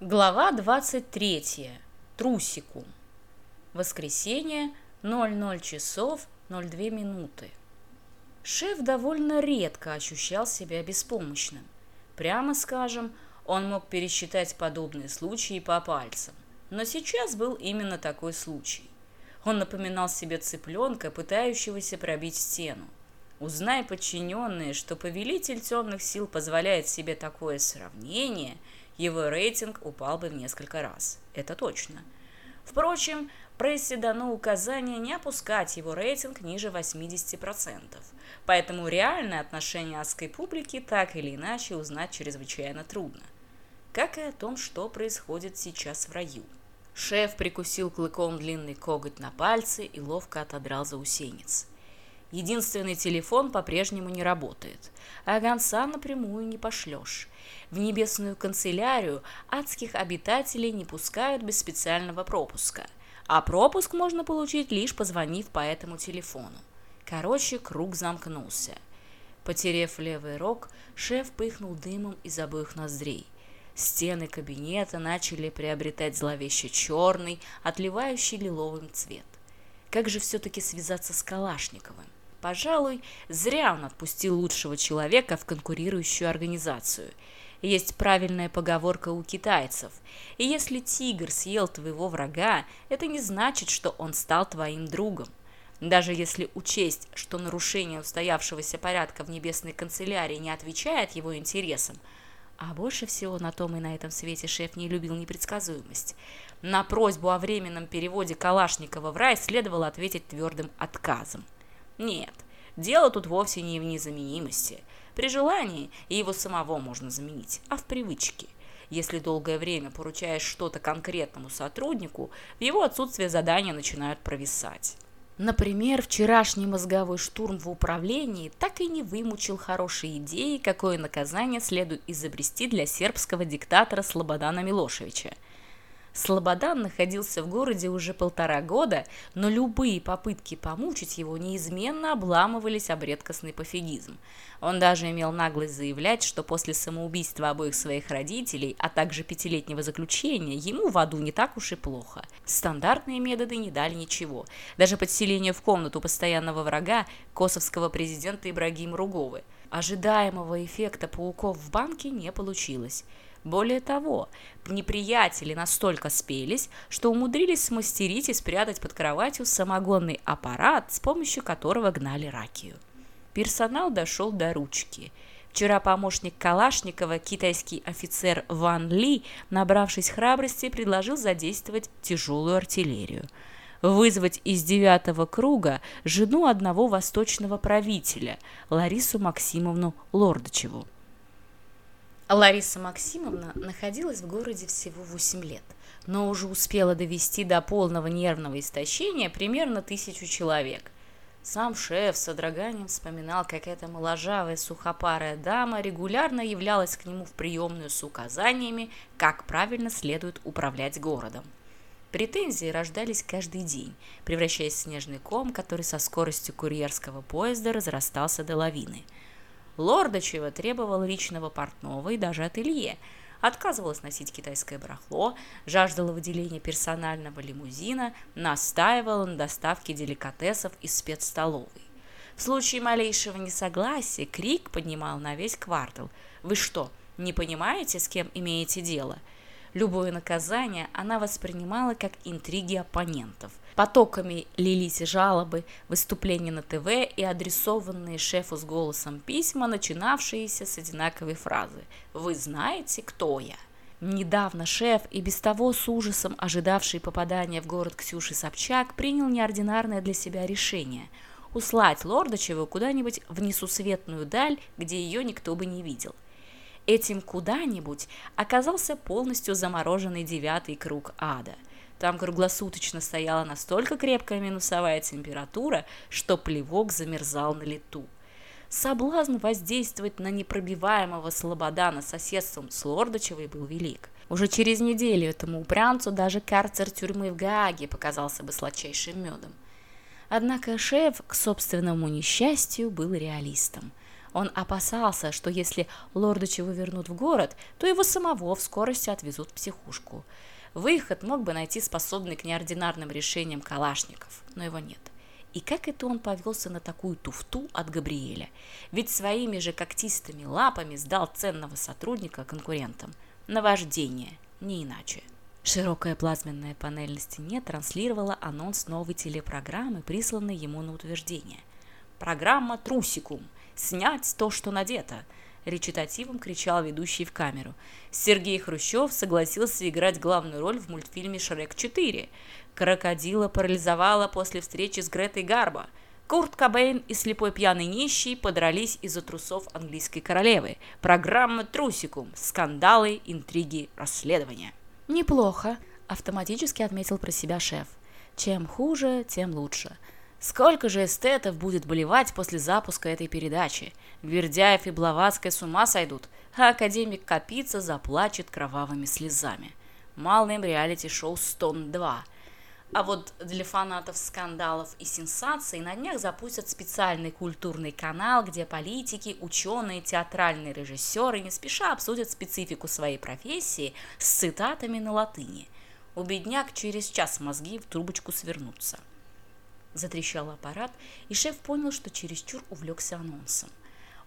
Глава 23. Трусикум. Воскресенье, 00 часов 02 минуты. Шеф довольно редко ощущал себя беспомощным. Прямо скажем, он мог пересчитать подобные случаи по пальцам. Но сейчас был именно такой случай. Он напоминал себе цыпленка, пытающегося пробить стену. Узнай, подчиненные, что повелитель темных сил позволяет себе такое сравнение – Его рейтинг упал бы в несколько раз. Это точно. Впрочем, прессе дано указание не опускать его рейтинг ниже 80%, поэтому реальное отношение адской публики так или иначе узнать чрезвычайно трудно. Как и о том, что происходит сейчас в раю. Шеф прикусил клыком длинный коготь на пальцы и ловко отодрал заусенец – Единственный телефон по-прежнему не работает, а гонца напрямую не пошлешь. В небесную канцелярию адских обитателей не пускают без специального пропуска, а пропуск можно получить лишь позвонив по этому телефону. Короче, круг замкнулся. Потерев левый рог, шеф пыхнул дымом из обоих ноздрей. Стены кабинета начали приобретать зловеще черный, отливающий лиловым цвет. Как же все-таки связаться с Калашниковым? Пожалуй, зря он отпустил лучшего человека в конкурирующую организацию. Есть правильная поговорка у китайцев. И если тигр съел твоего врага, это не значит, что он стал твоим другом. Даже если учесть, что нарушение устоявшегося порядка в небесной канцелярии не отвечает его интересам, а больше всего на том и на этом свете шеф не любил непредсказуемость. На просьбу о временном переводе Калашникова в рай следовало ответить твердым отказом. Нет, дело тут вовсе не в незаменимости. При желании его самого можно заменить, а в привычке. Если долгое время поручаешь что-то конкретному сотруднику, в его отсутствие задания начинают провисать. Например, вчерашний мозговой штурм в управлении так и не вымучил хорошие идеи, какое наказание следует изобрести для сербского диктатора Слободана Милошевича – Слободан находился в городе уже полтора года, но любые попытки помучить его неизменно обламывались об редкостный пофигизм. Он даже имел наглость заявлять, что после самоубийства обоих своих родителей, а также пятилетнего заключения, ему в аду не так уж и плохо. Стандартные методы не дали ничего. Даже подселение в комнату постоянного врага, косовского президента Ибрагима Руговы. Ожидаемого эффекта пауков в банке не получилось. Более того, неприятели настолько спелись, что умудрились смастерить и спрятать под кроватью самогонный аппарат, с помощью которого гнали ракию. Персонал дошел до ручки. Вчера помощник Калашникова, китайский офицер Ван Ли, набравшись храбрости, предложил задействовать тяжелую артиллерию вызвать из девятого круга жену одного восточного правителя, Ларису Максимовну Лордочеву. Лариса Максимовна находилась в городе всего 8 лет, но уже успела довести до полного нервного истощения примерно тысячу человек. Сам шеф с одраганием вспоминал, как эта моложавая сухопарая дама регулярно являлась к нему в приемную с указаниями, как правильно следует управлять городом. Претензии рождались каждый день, превращаясь в снежный ком, который со скоростью курьерского поезда разрастался до лавины – Лорда Чива требовал личного портного и даже ателье. Отказывалась носить китайское барахло, жаждала выделения персонального лимузина, настаивала на доставке деликатесов из спецстоловой. В случае малейшего несогласия крик поднимал на весь квартал. «Вы что, не понимаете, с кем имеете дело?» – любое наказание, она воспринимала как интриги оппонентов, потоками лились жалобы, выступления на ТВ и адресованные шефу с голосом письма, начинавшиеся с одинаковой фразы «Вы знаете, кто я?». Недавно шеф, и без того с ужасом ожидавший попадания в город Ксюши Собчак, принял неординарное для себя решение – услать Лордачеву куда-нибудь в несусветную даль, где ее никто бы не видел – Этим куда-нибудь оказался полностью замороженный девятый круг ада. Там круглосуточно стояла настолько крепкая минусовая температура, что плевок замерзал на лету. Соблазн воздействовать на непробиваемого Слободана соседством с Лордочевой был велик. Уже через неделю этому упрямцу даже карцер тюрьмы в Гааге показался бы сладчайшим медом. Однако шеф, к собственному несчастью, был реалистом. Он опасался, что если лорда чего вернут в город, то его самого в скорости отвезут в психушку. Выход мог бы найти способный к неординарным решениям Калашников, но его нет. И как это он повелся на такую туфту от Габриэля? Ведь своими же когтистыми лапами сдал ценного сотрудника конкурентам. Наваждение, не иначе. Широкая плазменная панель на стене транслировала анонс новой телепрограммы, присланной ему на утверждение. Программа «Трусикум» снять то, что надето», — речитативом кричал ведущий в камеру. Сергей Хрущев согласился играть главную роль в мультфильме «Шрек 4». Крокодила парализовала после встречи с Гретой Гарбо. Курт Кобейн и слепой пьяный нищий подрались из-за трусов английской королевы. Программа «Трусикум. Скандалы, интриги, расследования». «Неплохо», — автоматически отметил про себя шеф. «Чем хуже, тем лучше». Сколько же эстетов будет болевать после запуска этой передачи? Вердяев и Блаватская с ума сойдут, а академик Капица заплачет кровавыми слезами. Малым реалити-шоу «Стон-2». А вот для фанатов скандалов и сенсаций на днях запустят специальный культурный канал, где политики, ученые, театральные режиссеры не спеша обсудят специфику своей профессии с цитатами на латыни. У бедняк через час мозги в трубочку свернутся. Затрещал аппарат, и шеф понял, что чересчур увлекся анонсом.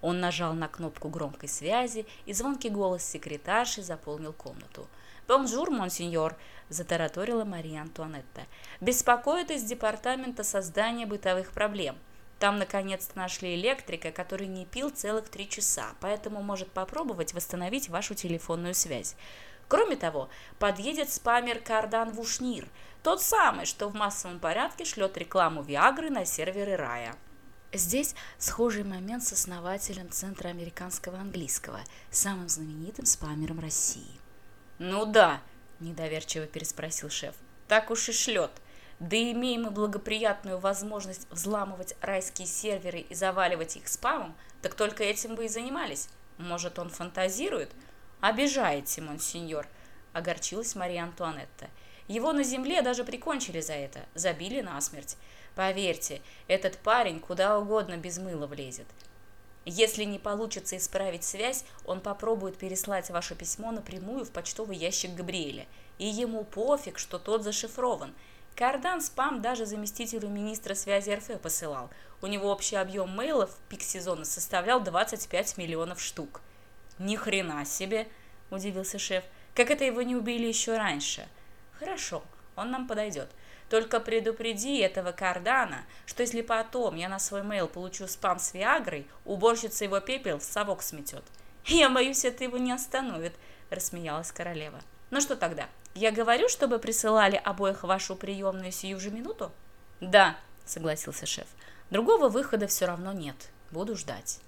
Он нажал на кнопку громкой связи, и звонкий голос секретарши заполнил комнату. «Бонжур, монсеньор!» – затараторила Мария Антуанетта. «Беспокоит из департамента создания бытовых проблем. Там, наконец-то, нашли электрика, который не пил целых три часа, поэтому может попробовать восстановить вашу телефонную связь. Кроме того, подъедет спамер Кардан Вушнир, тот самый, что в массовом порядке шлет рекламу Виагры на серверы Рая. Здесь схожий момент с основателем Центра американского английского, самым знаменитым спамером России. «Ну да», – недоверчиво переспросил шеф, – «так уж и шлет. Да имеем мы благоприятную возможность взламывать райские серверы и заваливать их спамом, так только этим бы и занимались. Может, он фантазирует?» обижает Симон сеньор», — огорчилась Мария Антуанетта. «Его на земле даже прикончили за это, забили насмерть. Поверьте, этот парень куда угодно без мыла влезет. Если не получится исправить связь, он попробует переслать ваше письмо напрямую в почтовый ящик Габриэля. И ему пофиг, что тот зашифрован. Кардан спам даже заместителю министра связи РФ посылал. У него общий объем мейлов в пик сезона составлял 25 миллионов штук. «Ни хрена себе!» – удивился шеф. «Как это его не убили еще раньше?» «Хорошо, он нам подойдет. Только предупреди этого Кардана, что если потом я на свой мейл получу спам с Виагрой, уборщица его пепел в совок сметет». «Я боюсь, это его не остановит», – рассмеялась королева. «Ну что тогда, я говорю, чтобы присылали обоих вашу приемную сию же минуту?» «Да», – согласился шеф. «Другого выхода все равно нет. Буду ждать».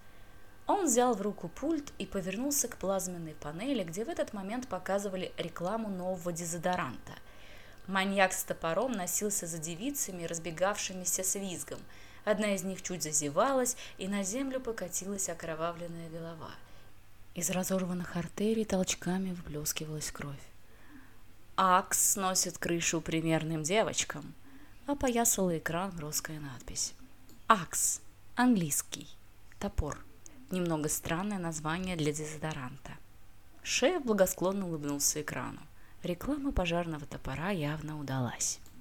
Он взял в руку пульт и повернулся к плазменной панели, где в этот момент показывали рекламу нового дезодоранта. Маньяк с топором носился за девицами, разбегавшимися с визгом. Одна из них чуть зазевалась, и на землю покатилась окровавленная голова. Из разорванных артерий толчками выплескивалась кровь. «Акс сносит крышу примерным девочкам», — опоясала экран русская надпись. «Акс. Английский. Топор» немного странное название для дезодоранта. Шеф благосклонно улыбнулся экрану. Реклама пожарного топора явно удалась.